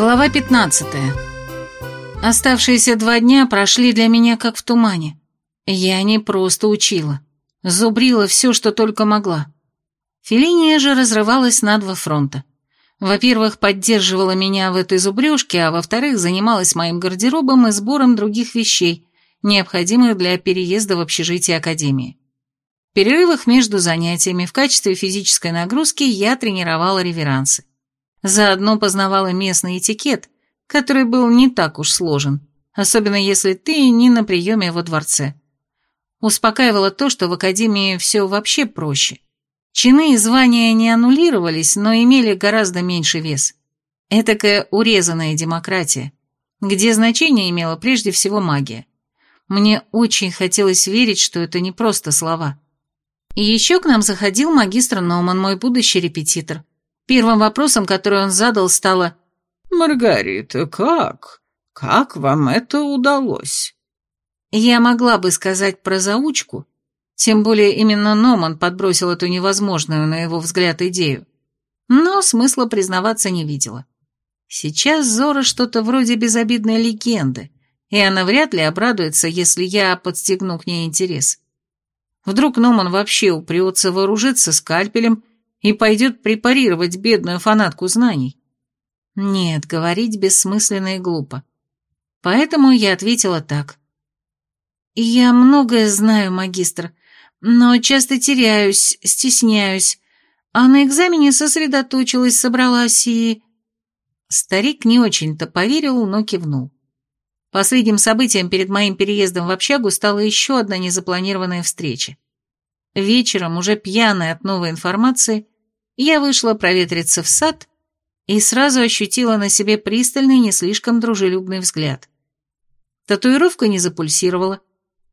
Глава 15. Оставшиеся два дня прошли для меня как в тумане. Я не просто учила. Зубрила все, что только могла. Фелиния же разрывалась на два фронта. Во-первых, поддерживала меня в этой зубрежке, а во-вторых, занималась моим гардеробом и сбором других вещей, необходимых для переезда в общежитие Академии. В перерывах между занятиями в качестве физической нагрузки я тренировала реверансы. Заодно познавала местный этикет, который был не так уж сложен, особенно если ты не на приеме во дворце. Успокаивало то, что в Академии все вообще проще. Чины и звания не аннулировались, но имели гораздо меньший вес. Этакая урезанная демократия, где значение имела прежде всего магия. Мне очень хотелось верить, что это не просто слова. И еще к нам заходил магистр Номан, мой будущий репетитор. Первым вопросом, который он задал, стало «Маргарита, как? Как вам это удалось?» Я могла бы сказать про заучку, тем более именно Номан подбросил эту невозможную, на его взгляд, идею. Но смысла признаваться не видела. Сейчас Зора что-то вроде безобидной легенды, и она вряд ли обрадуется, если я подстегну к ней интерес. Вдруг Номан вообще упрется вооружиться скальпелем и пойдет препарировать бедную фанатку знаний? Нет, говорить бессмысленно и глупо. Поэтому я ответила так. «Я многое знаю, магистр, но часто теряюсь, стесняюсь, а на экзамене сосредоточилась, собралась и...» Старик не очень-то поверил, но кивнул. Последним событием перед моим переездом в общагу стала еще одна незапланированная встреча. Вечером, уже пьяная от новой информации, я вышла проветриться в сад и сразу ощутила на себе пристальный, не слишком дружелюбный взгляд. Татуировка не запульсировала,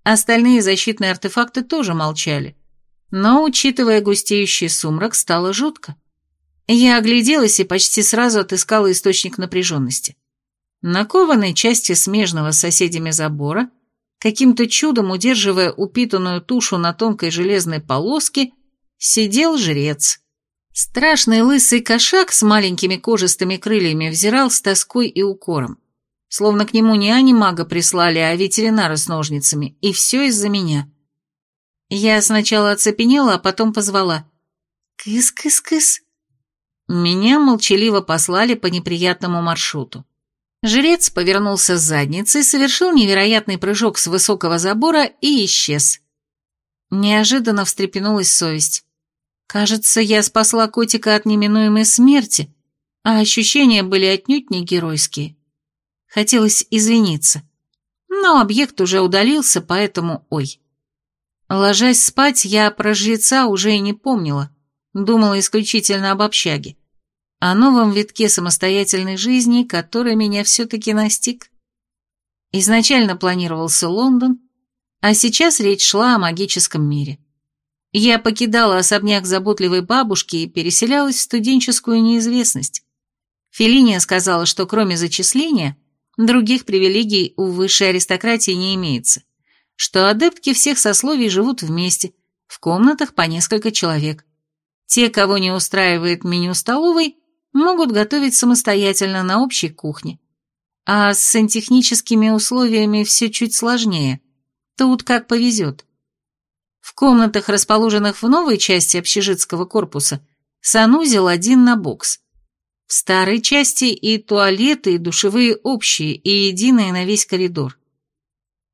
остальные защитные артефакты тоже молчали, но, учитывая густеющий сумрак, стало жутко. Я огляделась и почти сразу отыскала источник напряженности. На кованой части смежного с соседями забора, каким-то чудом удерживая упитанную тушу на тонкой железной полоске, сидел жрец. Страшный лысый кошак с маленькими кожистыми крыльями взирал с тоской и укором. Словно к нему не анимага прислали, а ветеринары с ножницами, и все из-за меня. Я сначала оцепенела, а потом позвала. «Кыс-кыс-кыс». Меня молчаливо послали по неприятному маршруту. Жрец повернулся с задницей, совершил невероятный прыжок с высокого забора и исчез. Неожиданно встрепенулась совесть. Кажется, я спасла котика от неминуемой смерти, а ощущения были отнюдь не геройские. Хотелось извиниться. Но объект уже удалился, поэтому ой. Ложась спать, я про жреца уже и не помнила, думала исключительно об общаге о новом витке самостоятельной жизни, который меня все-таки настиг. Изначально планировался Лондон, а сейчас речь шла о магическом мире. Я покидала особняк заботливой бабушки и переселялась в студенческую неизвестность. Фелиния сказала, что кроме зачисления, других привилегий у высшей аристократии не имеется, что адептки всех сословий живут вместе, в комнатах по несколько человек. Те, кого не устраивает меню столовой, могут готовить самостоятельно на общей кухне. А с сантехническими условиями все чуть сложнее. Тут как повезет. В комнатах, расположенных в новой части общежитского корпуса, санузел один на бокс. В старой части и туалеты, и душевые общие, и единые на весь коридор.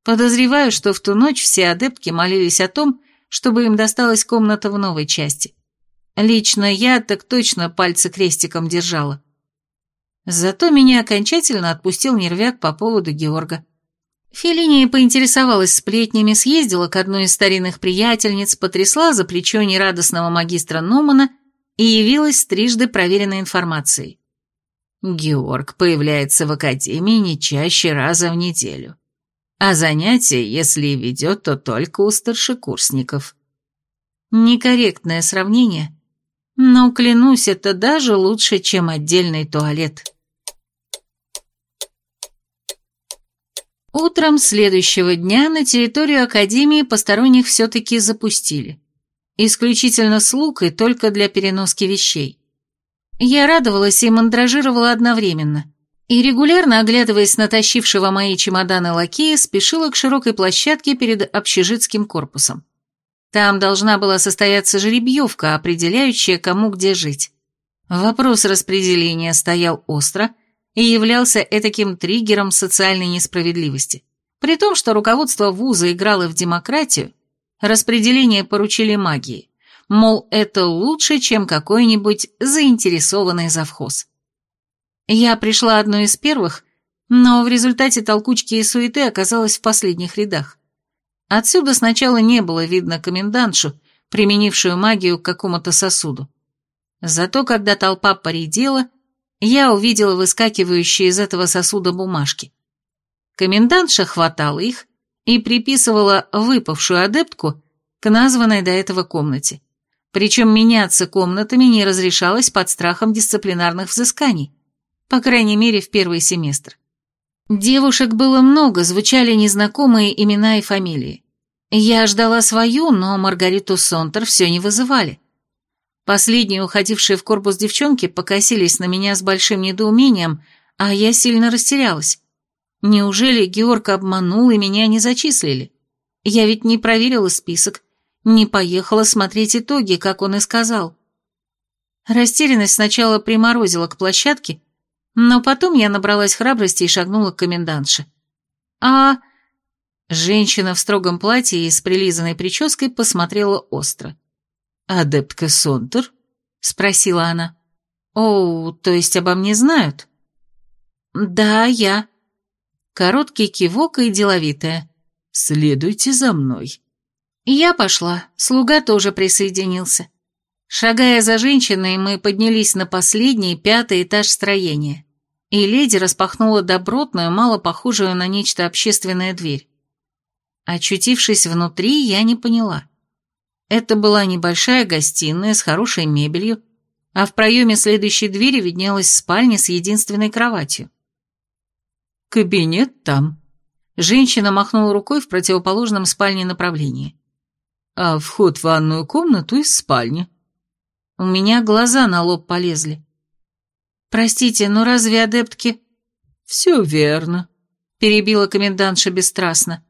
Подозреваю, что в ту ночь все адептки молились о том, чтобы им досталась комната в новой части. Лично я так точно пальцы крестиком держала. Зато меня окончательно отпустил нервяк по поводу Георга. Фелиния поинтересовалась сплетнями, съездила к одной из старинных приятельниц, потрясла за плечо нерадостного магистра Номана и явилась трижды проверенной информацией. Георг появляется в академии не чаще раза в неделю. А занятия, если и ведет, то только у старшекурсников. Некорректное сравнение, но, клянусь, это даже лучше, чем отдельный туалет. Утром следующего дня на территорию Академии посторонних все-таки запустили. Исключительно слуг и только для переноски вещей. Я радовалась и мандражировала одновременно. и, регулярно оглядываясь на тащившего мои чемоданы лакея, спешила к широкой площадке перед общежитским корпусом. Там должна была состояться жеребьевка, определяющая, кому где жить. Вопрос распределения стоял остро и являлся этаким триггером социальной несправедливости. При том, что руководство вуза играло в демократию, распределение поручили магии. Мол, это лучше, чем какой-нибудь заинтересованный завхоз. Я пришла одной из первых, но в результате толкучки и суеты оказалась в последних рядах. Отсюда сначала не было видно комендантшу, применившую магию к какому-то сосуду. Зато когда толпа поредела, я увидела выскакивающие из этого сосуда бумажки. Комендантша хватала их и приписывала выпавшую адептку к названной до этого комнате. Причем меняться комнатами не разрешалось под страхом дисциплинарных взысканий, по крайней мере в первый семестр. Девушек было много, звучали незнакомые имена и фамилии. Я ждала свою, но Маргариту Сонтер все не вызывали. Последние, уходившие в корпус девчонки, покосились на меня с большим недоумением, а я сильно растерялась. Неужели Георг обманул и меня не зачислили? Я ведь не проверила список, не поехала смотреть итоги, как он и сказал. Растерянность сначала приморозила к площадке, но потом я набралась храбрости и шагнула к комендантше. «А...» Женщина в строгом платье и с прилизанной прической посмотрела остро. «Адептка Сонтер?» — спросила она. «О, то есть обо мне знают?» «Да, я». Короткий кивок и деловитая. «Следуйте за мной». Я пошла, слуга тоже присоединился. Шагая за женщиной, мы поднялись на последний, пятый этаж строения, и леди распахнула добротную, мало похожую на нечто общественное дверь. Очутившись внутри, я не поняла. Это была небольшая гостиная с хорошей мебелью, а в проеме следующей двери виднелась спальня с единственной кроватью. «Кабинет там». Женщина махнула рукой в противоположном спальне направлении. «А вход в ванную комнату из спальни». У меня глаза на лоб полезли. «Простите, но разве адептки...» «Все верно», — перебила комендантша бесстрастно.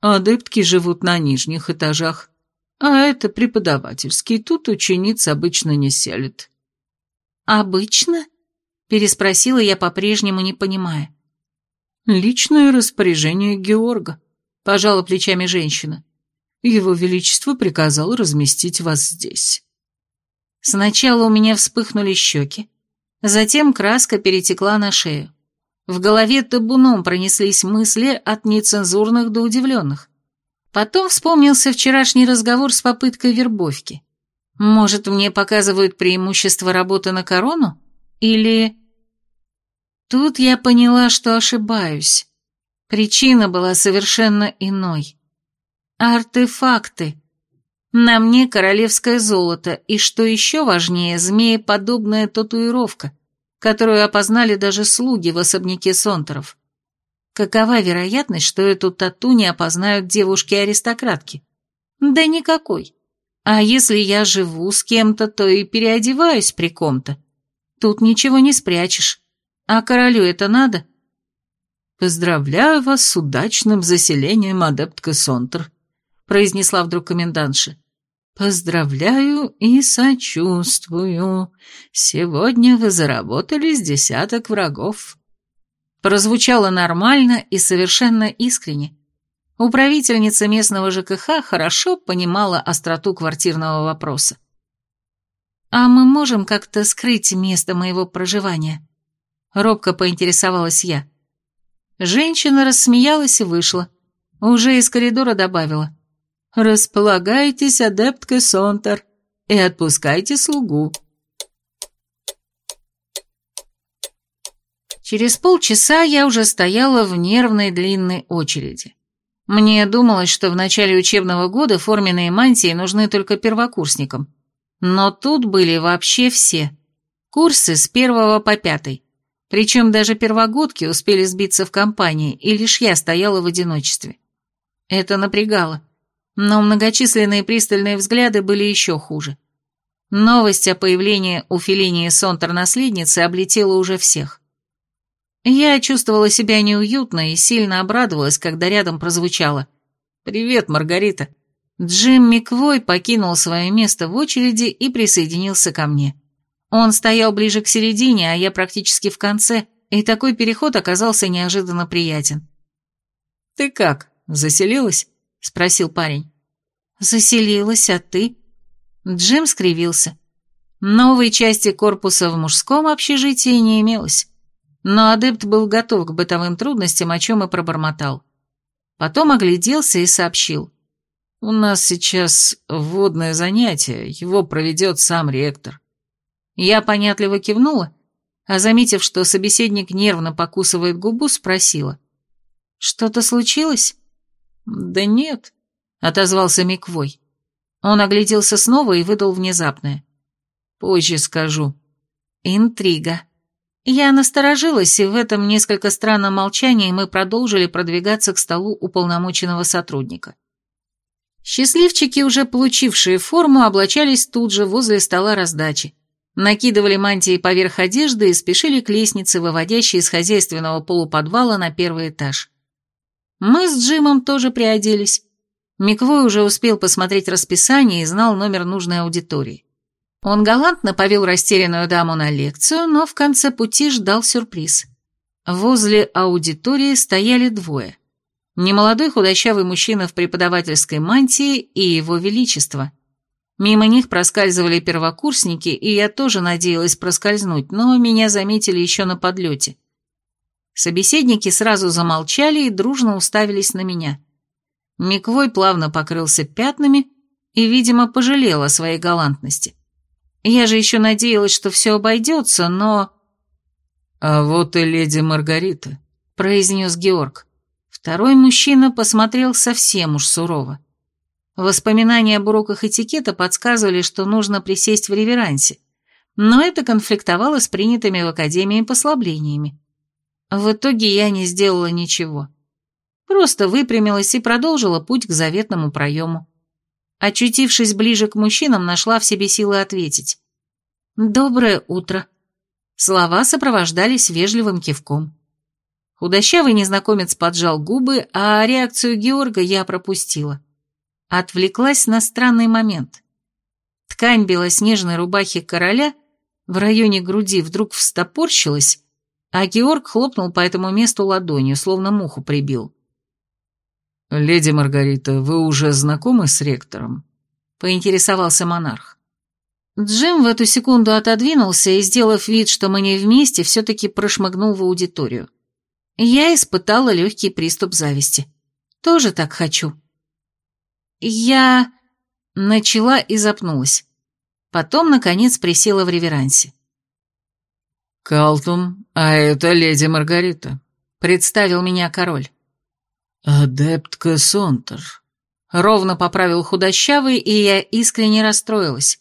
«Адептки живут на нижних этажах, а это преподавательский, тут учениц обычно не селят». «Обычно?» — переспросила я по-прежнему, не понимая. «Личное распоряжение Георга», — пожала плечами женщина. «Его Величество приказал разместить вас здесь». Сначала у меня вспыхнули щеки, затем краска перетекла на шею. В голове табуном пронеслись мысли от нецензурных до удивленных. Потом вспомнился вчерашний разговор с попыткой вербовки. Может, мне показывают преимущество работы на корону? Или... Тут я поняла, что ошибаюсь. Причина была совершенно иной. Артефакты. На мне королевское золото, и, что еще важнее, змееподобная татуировка, которую опознали даже слуги в особняке Сонтеров. Какова вероятность, что эту тату не опознают девушки-аристократки? Да никакой. А если я живу с кем-то, то и переодеваюсь при ком-то. Тут ничего не спрячешь. А королю это надо? «Поздравляю вас с удачным заселением, адептка Сонтер», произнесла вдруг комендантша. «Поздравляю и сочувствую. Сегодня вы заработали с десяток врагов». Прозвучало нормально и совершенно искренне. Управительница местного ЖКХ хорошо понимала остроту квартирного вопроса. «А мы можем как-то скрыть место моего проживания?» Робко поинтересовалась я. Женщина рассмеялась и вышла. Уже из коридора добавила. «Располагайтесь, адептка Сонтер, и отпускайте слугу». Через полчаса я уже стояла в нервной длинной очереди. Мне думалось, что в начале учебного года форменные мантии нужны только первокурсникам. Но тут были вообще все. Курсы с первого по пятый. Причем даже первогодки успели сбиться в компании, и лишь я стояла в одиночестве. Это напрягало но многочисленные пристальные взгляды были еще хуже. Новость о появлении у Феллинии Сонтер-наследницы облетела уже всех. Я чувствовала себя неуютно и сильно обрадовалась, когда рядом прозвучало «Привет, Маргарита». Джим Миквой покинул свое место в очереди и присоединился ко мне. Он стоял ближе к середине, а я практически в конце, и такой переход оказался неожиданно приятен. «Ты как, заселилась?» — спросил парень. «Заселилась, а ты?» Джим скривился. Новой части корпуса в мужском общежитии не имелось, но адепт был готов к бытовым трудностям, о чем и пробормотал. Потом огляделся и сообщил. «У нас сейчас вводное занятие, его проведет сам ректор». Я понятливо кивнула, а заметив, что собеседник нервно покусывает губу, спросила. «Что-то случилось?» «Да нет», — отозвался Миквой. Он огляделся снова и выдал внезапное. «Позже скажу». Интрига. Я насторожилась, и в этом несколько странном молчании мы продолжили продвигаться к столу уполномоченного сотрудника. Счастливчики, уже получившие форму, облачались тут же возле стола раздачи, накидывали мантии поверх одежды и спешили к лестнице, выводящей из хозяйственного полуподвала на первый этаж. Мы с Джимом тоже приоделись. Миквой уже успел посмотреть расписание и знал номер нужной аудитории. Он галантно повел растерянную даму на лекцию, но в конце пути ждал сюрприз. Возле аудитории стояли двое. Немолодой худощавый мужчина в преподавательской мантии и его величество. Мимо них проскальзывали первокурсники, и я тоже надеялась проскользнуть, но меня заметили еще на подлете. Собеседники сразу замолчали и дружно уставились на меня. Миквой плавно покрылся пятнами и, видимо, пожалел о своей галантности. Я же еще надеялась, что все обойдется, но... «А вот и леди Маргарита», — произнес Георг. Второй мужчина посмотрел совсем уж сурово. Воспоминания об уроках этикета подсказывали, что нужно присесть в реверансе, но это конфликтовало с принятыми в Академии послаблениями. В итоге я не сделала ничего. Просто выпрямилась и продолжила путь к заветному проему. Очутившись ближе к мужчинам, нашла в себе силы ответить. «Доброе утро». Слова сопровождались вежливым кивком. Худощавый незнакомец поджал губы, а реакцию Георга я пропустила. Отвлеклась на странный момент. Ткань белоснежной рубахи короля в районе груди вдруг встопорщилась, а Георг хлопнул по этому месту ладонью, словно муху прибил. «Леди Маргарита, вы уже знакомы с ректором?» — поинтересовался монарх. Джим в эту секунду отодвинулся и, сделав вид, что мы не вместе, все-таки прошмыгнул в аудиторию. Я испытала легкий приступ зависти. Тоже так хочу. Я... Начала и запнулась. Потом, наконец, присела в реверансе. «Калтум, а это леди Маргарита», — представил меня король. «Адептка Сонтер», — ровно поправил худощавый, и я искренне расстроилась.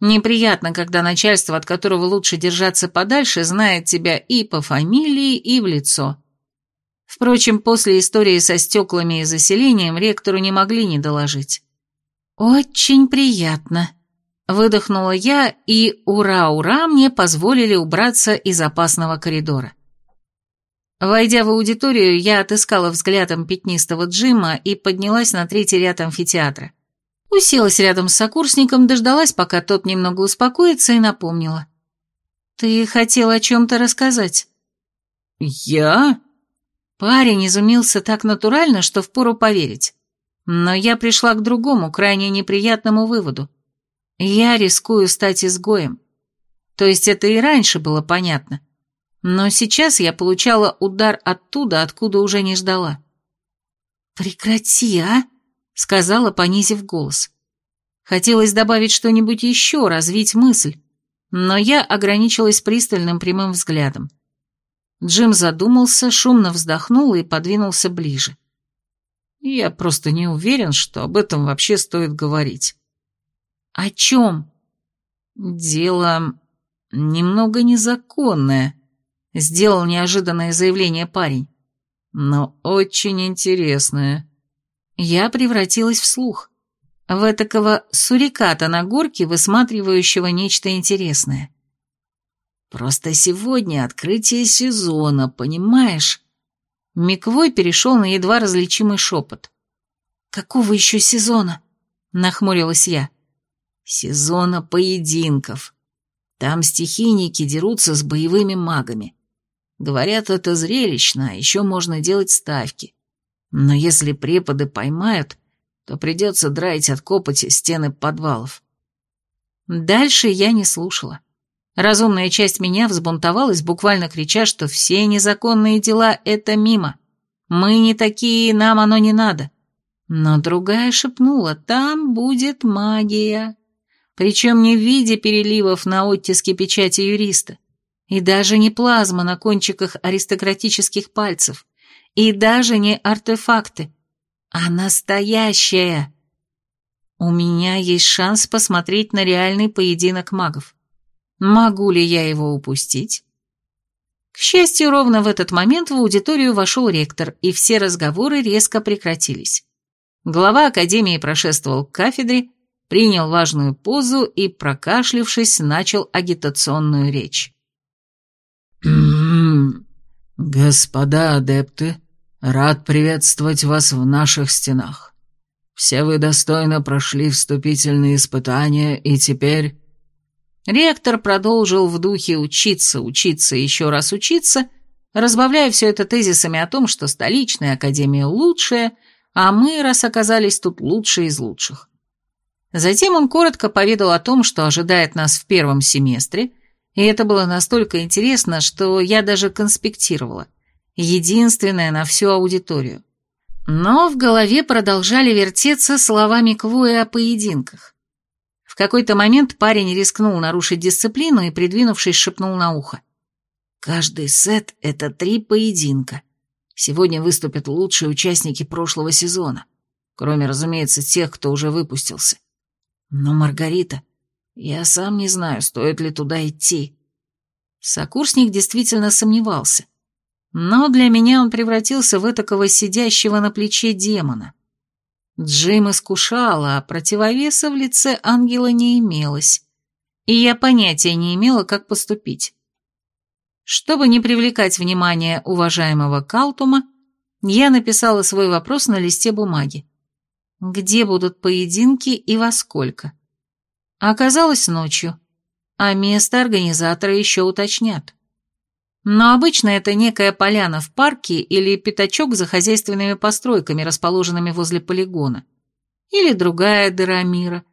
Неприятно, когда начальство, от которого лучше держаться подальше, знает тебя и по фамилии, и в лицо. Впрочем, после истории со стеклами и заселением ректору не могли не доложить. «Очень приятно», Выдохнула я, и ура-ура мне позволили убраться из опасного коридора. Войдя в аудиторию, я отыскала взглядом пятнистого Джима и поднялась на третий ряд амфитеатра. Уселась рядом с сокурсником, дождалась, пока тот немного успокоится, и напомнила. «Ты хотел о чем-то рассказать?» «Я?» Парень изумился так натурально, что впору поверить. Но я пришла к другому, крайне неприятному выводу. Я рискую стать изгоем. То есть это и раньше было понятно. Но сейчас я получала удар оттуда, откуда уже не ждала. «Прекрати, а!» — сказала, понизив голос. Хотелось добавить что-нибудь еще, развить мысль, но я ограничилась пристальным прямым взглядом. Джим задумался, шумно вздохнул и подвинулся ближе. Я просто не уверен, что об этом вообще стоит говорить. «О чем?» «Дело немного незаконное», — сделал неожиданное заявление парень. «Но очень интересное». Я превратилась в слух. В этакого суриката на горке, высматривающего нечто интересное. Просто сегодня открытие сезона, понимаешь?» Миквой перешел на едва различимый шепот. «Какого еще сезона?» — нахмурилась я. «Сезона поединков. Там стихийники дерутся с боевыми магами. Говорят, это зрелищно, а еще можно делать ставки. Но если преподы поймают, то придется драить от копоти стены подвалов». Дальше я не слушала. Разумная часть меня взбунтовалась, буквально крича, что все незаконные дела — это мимо. Мы не такие, нам оно не надо. Но другая шепнула, там будет магия. Причем не в виде переливов на оттиске печати юриста. И даже не плазма на кончиках аристократических пальцев. И даже не артефакты. А настоящая. У меня есть шанс посмотреть на реальный поединок магов. Могу ли я его упустить? К счастью, ровно в этот момент в аудиторию вошел ректор, и все разговоры резко прекратились. Глава академии прошествовал к кафедре, принял важную позу и, прокашлившись, начал агитационную речь. «Господа адепты, рад приветствовать вас в наших стенах. Все вы достойно прошли вступительные испытания, и теперь Ректор продолжил в духе учиться, учиться и еще раз учиться, разбавляя все это тезисами о том, что столичная академия лучшая, а мы, раз оказались тут, лучшие из лучших. Затем он коротко поведал о том, что ожидает нас в первом семестре, и это было настолько интересно, что я даже конспектировала. Единственное на всю аудиторию. Но в голове продолжали вертеться слова Миквоя о поединках. В какой-то момент парень рискнул нарушить дисциплину и, придвинувшись, шепнул на ухо. «Каждый сет — это три поединка. Сегодня выступят лучшие участники прошлого сезона, кроме, разумеется, тех, кто уже выпустился. Но, Маргарита, я сам не знаю, стоит ли туда идти». Сокурсник действительно сомневался. Но для меня он превратился в этакого сидящего на плече демона. Джим искушал, а противовеса в лице ангела не имелось, и я понятия не имела, как поступить. Чтобы не привлекать внимание уважаемого Калтума, я написала свой вопрос на листе бумаги. Где будут поединки и во сколько? Оказалось ночью, а место организатора еще уточнят. Но обычно это некая поляна в парке или пятачок за хозяйственными постройками, расположенными возле полигона. Или другая дыра мира.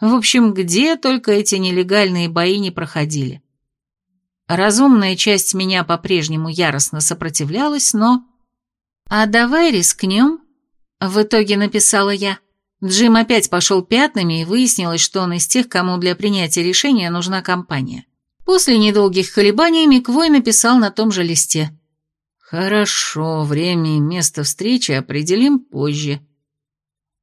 В общем, где только эти нелегальные бои не проходили. Разумная часть меня по-прежнему яростно сопротивлялась, но... «А давай рискнем?» В итоге написала я. Джим опять пошел пятнами, и выяснилось, что он из тех, кому для принятия решения нужна компания. После недолгих колебаний Миквой написал на том же листе. «Хорошо, время и место встречи определим позже».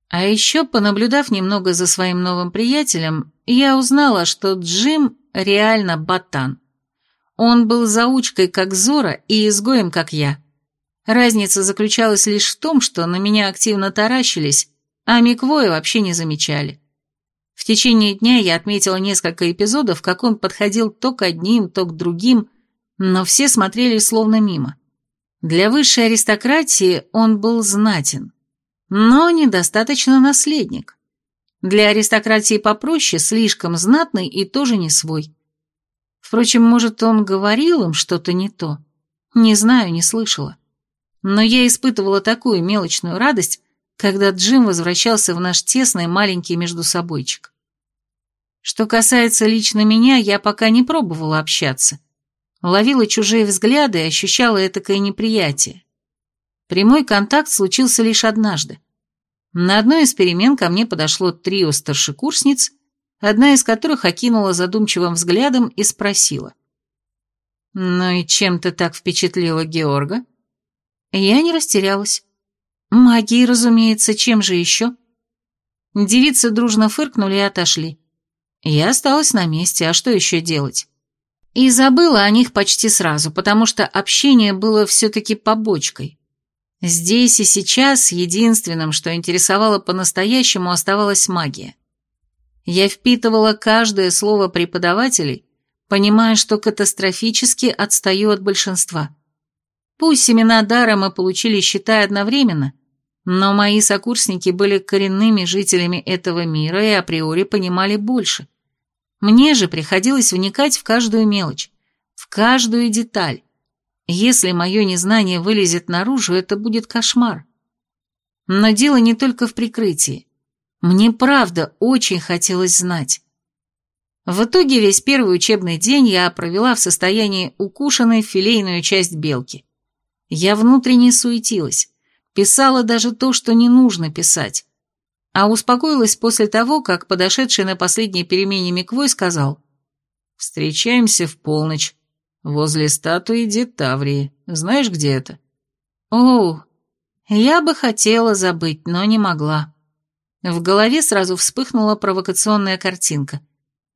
А еще, понаблюдав немного за своим новым приятелем, я узнала, что Джим реально ботан. Он был заучкой как Зора и изгоем как я. Разница заключалась лишь в том, что на меня активно таращились, а Миквоя вообще не замечали. В течение дня я отметила несколько эпизодов, как он подходил то к одним, то к другим, но все смотрели словно мимо. Для высшей аристократии он был знатен, но недостаточно наследник. Для аристократии попроще, слишком знатный и тоже не свой. Впрочем, может, он говорил им что-то не то. Не знаю, не слышала. Но я испытывала такую мелочную радость, когда Джим возвращался в наш тесный маленький междусобойчик. Что касается лично меня, я пока не пробовала общаться. Ловила чужие взгляды и ощущала этакое неприятие. Прямой контакт случился лишь однажды. На одной из перемен ко мне подошло трио старшекурсниц, одна из которых окинула задумчивым взглядом и спросила. «Ну и чем ты так впечатлила Георга?» Я не растерялась. Магией, разумеется, чем же еще? Девицы дружно фыркнули и отошли. Я осталась на месте, а что еще делать? И забыла о них почти сразу, потому что общение было все-таки побочкой. Здесь и сейчас единственным, что интересовало по-настоящему, оставалась магия. Я впитывала каждое слово преподавателей, понимая, что катастрофически отстаю от большинства. Пусть семена дара мы получили, считай, одновременно, но мои сокурсники были коренными жителями этого мира и априори понимали больше. Мне же приходилось вникать в каждую мелочь, в каждую деталь. Если мое незнание вылезет наружу, это будет кошмар. Но дело не только в прикрытии. Мне правда очень хотелось знать. В итоге весь первый учебный день я провела в состоянии укушенной филейную часть белки. Я внутренне суетилась, писала даже то, что не нужно писать. А успокоилась после того, как подошедший на последней перемене Миквой сказал «Встречаемся в полночь, возле статуи Детаврии. Знаешь, где это?» «О, я бы хотела забыть, но не могла». В голове сразу вспыхнула провокационная картинка.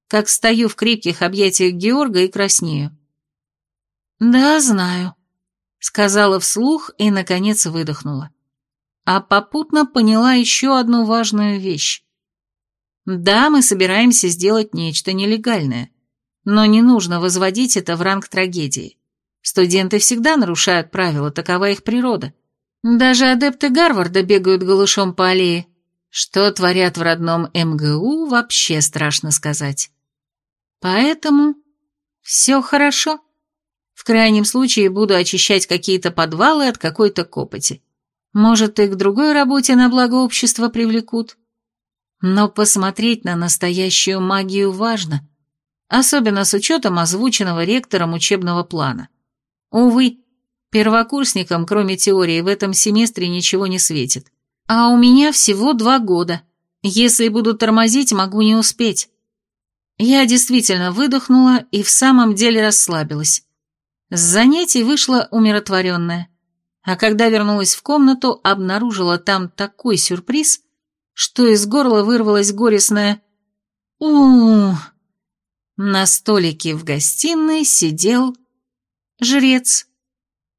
Как стою в крепких объятиях Георга и краснею. «Да, знаю», — сказала вслух и, наконец, выдохнула. А попутно поняла еще одну важную вещь. Да, мы собираемся сделать нечто нелегальное, но не нужно возводить это в ранг трагедии. Студенты всегда нарушают правила, такова их природа. Даже адепты Гарварда бегают голышом по аллее, что творят в родном МГУ, вообще страшно сказать. Поэтому все хорошо. В крайнем случае буду очищать какие-то подвалы от какой-то копоти. Может, и к другой работе на благо общества привлекут. Но посмотреть на настоящую магию важно, особенно с учетом озвученного ректором учебного плана. Увы, первокурсникам, кроме теории, в этом семестре ничего не светит. А у меня всего два года. Если буду тормозить, могу не успеть. Я действительно выдохнула и в самом деле расслабилась. С занятий вышла умиротворенная. А когда вернулась в комнату, обнаружила там такой сюрприз, что из горла вырвалось горестное у, -у, -у На столике в гостиной сидел жрец.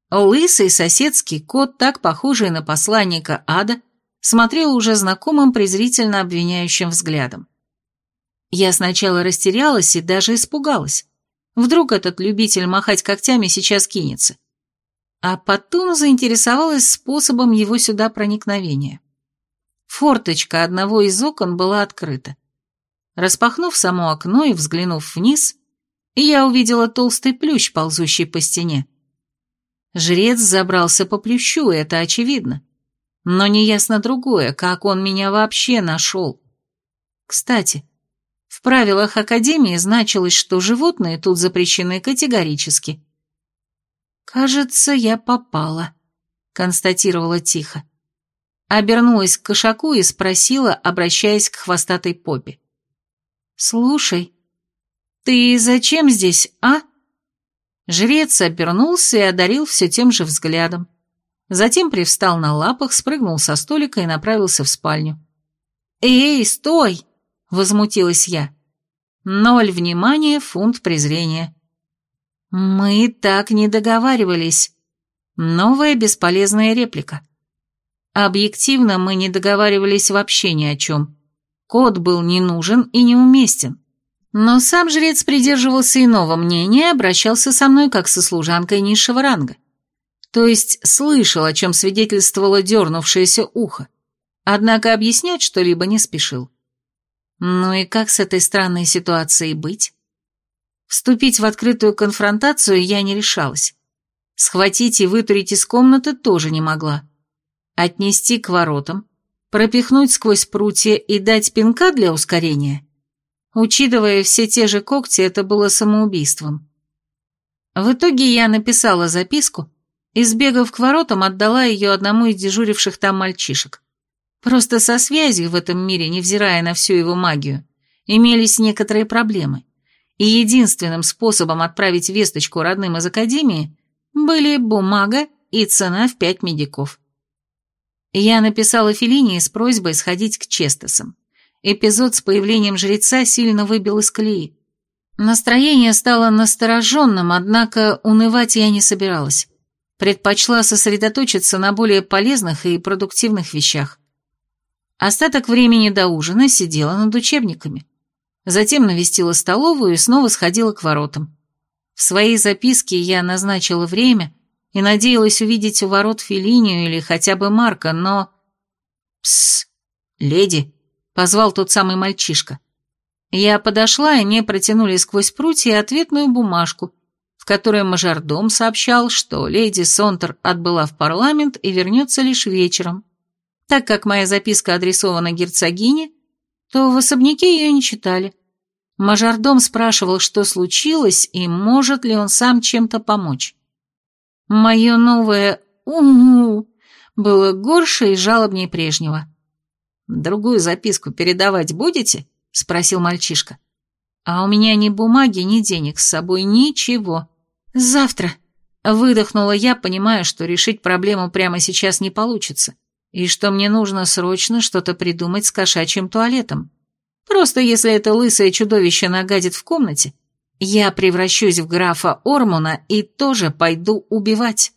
Лысый соседский кот, так похожий на посланника ада, смотрел уже знакомым презрительно обвиняющим взглядом. Я сначала растерялась и даже испугалась. Вдруг этот любитель махать когтями сейчас кинется. А потом заинтересовалась способом его сюда проникновения. Форточка одного из окон была открыта. Распахнув само окно и взглянув вниз, я увидела толстый плющ, ползущий по стене. Жрец забрался по плющу, это очевидно. Но неясно другое, как он меня вообще нашел. Кстати, в правилах Академии значилось, что животные тут запрещены категорически. «Кажется, я попала», — констатировала тихо. Обернулась к кошаку и спросила, обращаясь к хвостатой попе. «Слушай, ты зачем здесь, а?» Жрец обернулся и одарил все тем же взглядом. Затем привстал на лапах, спрыгнул со столика и направился в спальню. «Эй, стой!» — возмутилась я. Ноль внимания, фунт презрения. «Мы так не договаривались». Новая бесполезная реплика. Объективно мы не договаривались вообще ни о чем. Код был не нужен и неуместен. Но сам жрец придерживался иного мнения и обращался со мной как со служанкой низшего ранга то есть слышал, о чем свидетельствовало дернувшееся ухо, однако объяснять что-либо не спешил. Ну и как с этой странной ситуацией быть? Вступить в открытую конфронтацию я не решалась. Схватить и вытурить из комнаты тоже не могла. Отнести к воротам, пропихнуть сквозь прутья и дать пинка для ускорения? Учитывая все те же когти, это было самоубийством. В итоге я написала записку, и, сбегав к воротам, отдала ее одному из дежуривших там мальчишек. Просто со связью в этом мире, невзирая на всю его магию, имелись некоторые проблемы, и единственным способом отправить весточку родным из Академии были бумага и цена в пять медиков. Я написала Феллине с просьбой сходить к Честесам. Эпизод с появлением жреца сильно выбил из колеи. Настроение стало настороженным, однако унывать я не собиралась предпочла сосредоточиться на более полезных и продуктивных вещах. Остаток времени до ужина сидела над учебниками. затем навестила столовую и снова сходила к воротам. В своей записке я назначила время и надеялась увидеть у ворот Фелинию или хотя бы Марка, но... «Псс, леди!» — позвал тот самый мальчишка. Я подошла, и мне протянули сквозь прутья ответную бумажку, в которой мажордом сообщал, что леди Сонтер отбыла в парламент и вернется лишь вечером. Так как моя записка адресована герцогине, то в особняке ее не читали. Мажордом спрашивал, что случилось и может ли он сам чем-то помочь. Мое новое «у-у» было горше и жалобнее прежнего. «Другую записку передавать будете?» — спросил мальчишка. «А у меня ни бумаги, ни денег с собой, ничего. Завтра». Выдохнула я, понимая, что решить проблему прямо сейчас не получится, и что мне нужно срочно что-то придумать с кошачьим туалетом. Просто если это лысое чудовище нагадит в комнате, я превращусь в графа Ормуна и тоже пойду убивать.